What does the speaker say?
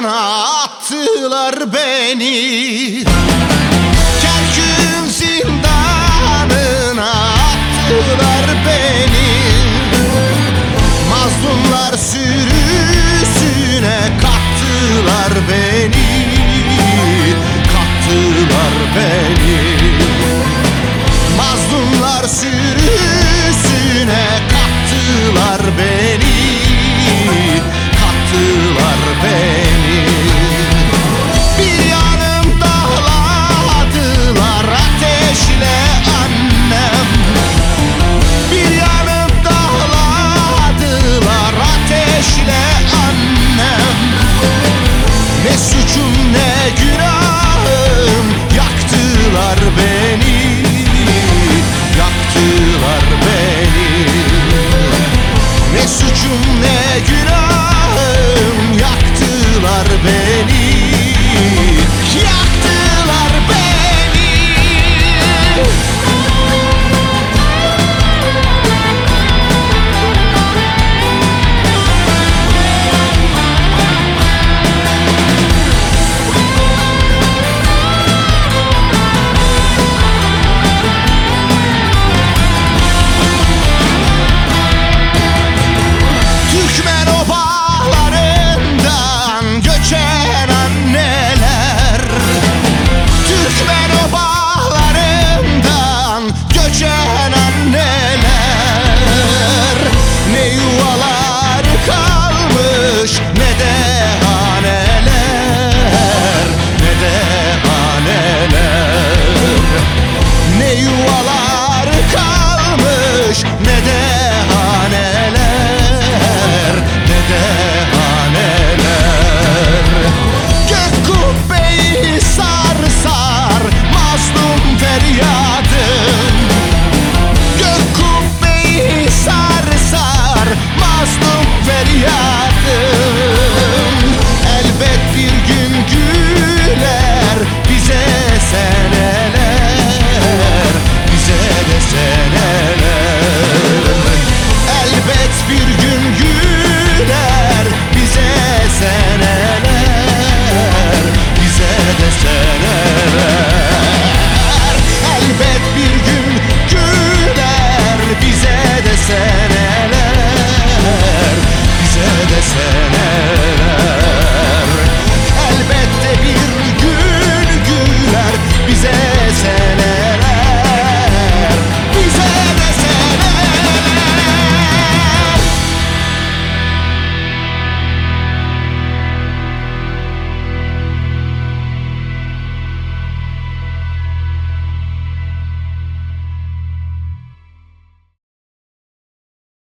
Zindanına attılar beni. Kerkül zindanına attılar beni. Mazlumlar sürüsüne kattılar beni. Kattılar beni. Mazlumlar sürüsüne kattılar beni. Kattılar beni güne kalmış. Ne de